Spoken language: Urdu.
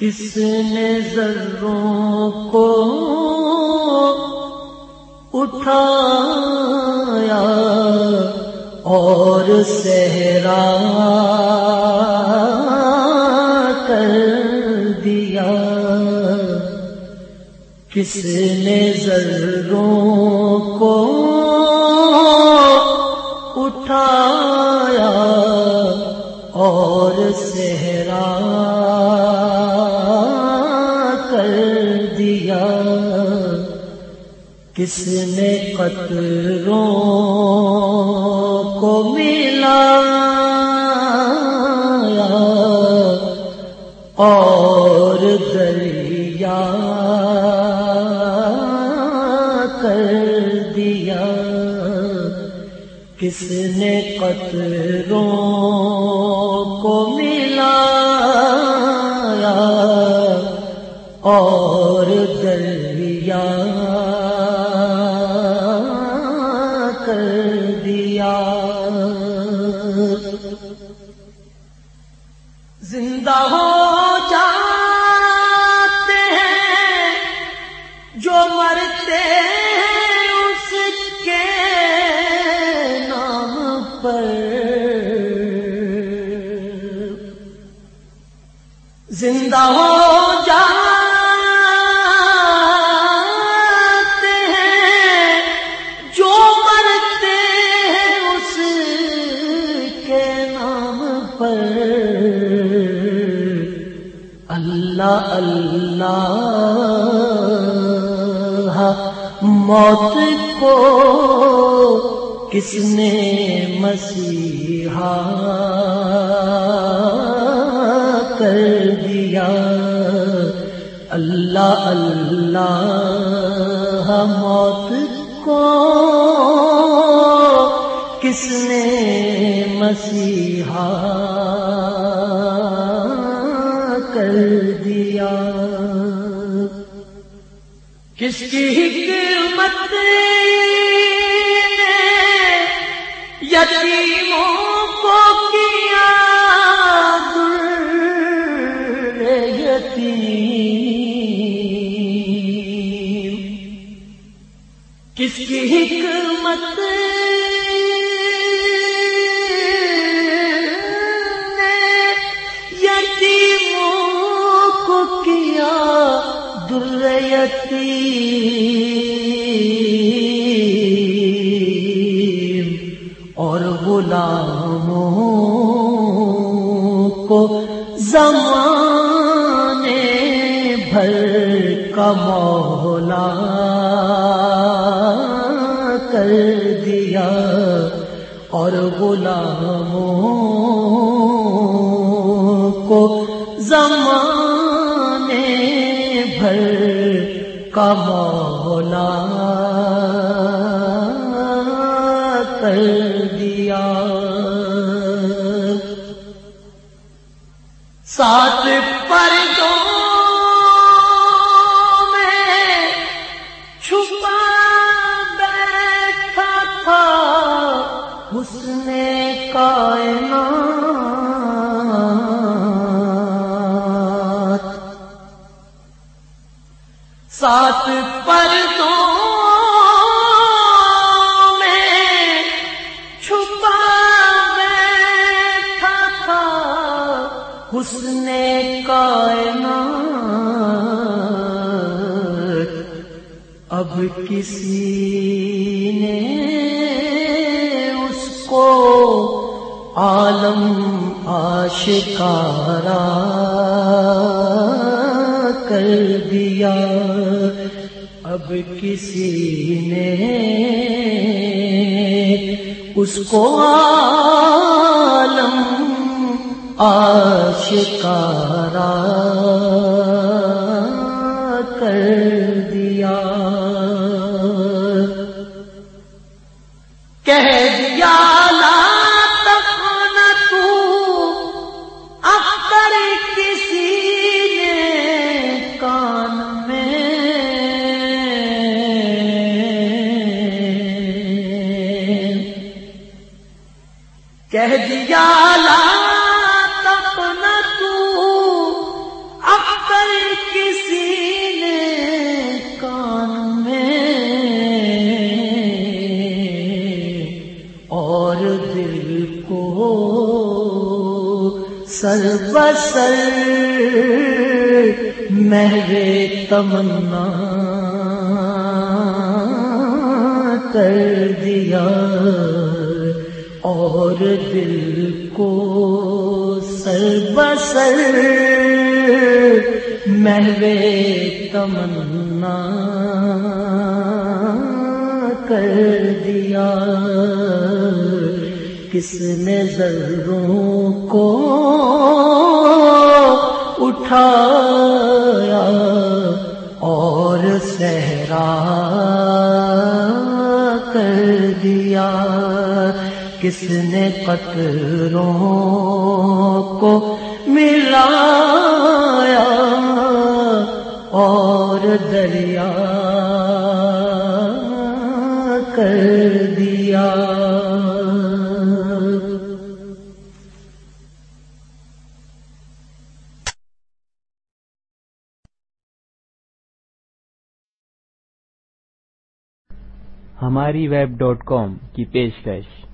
کس نے ذروں کو اٹھایا اور سہرا کر دیا؟ کس نے ذروں کو اٹھایا اور سہرا کس نے قطروں کو ملا؟ اور دریا کر دیا۔ کس نے قطروں کو ملا؟ اور دریا زندہ ہو جاتے ہیں جو مرتے ہیں اس کے نام پر۔ زندہ ہو موت کو کس نے مسیحا کر دیا؟ اللہ اللہ موت کو کس نے مسیحا کس کی حکمت یتیموں کو کیا یتیم۔ کس کی حکمت اور غلاموں کو زمانے بھر کا مولا کر دیا اور غلاموں کا مولا کر دیا۔ سات پر دو میں چھپا بیٹھا تھا اس نے کائنا سات پر دو میں چھپا بیٹھا تھا اس نے کائنا اب کسی نے اس کو عالم آشکارا کر دیا۔ اب کسی نے اس کو عالم آشکارا کہہ دیا، لا تپنا تو اکثر کسی نے کان میں اور دل کو سر بسر میرے تمنا کر دیا۔ اور دل کو سر بسر محو تمنا کر دیا۔ کس نے ذروں کو اٹھایا اور صحرا کر دیا؟ کس نے قطروں کو ملایا اور دریا کر دیا؟ ہماری ویب ڈاٹ کام کی پیشکش۔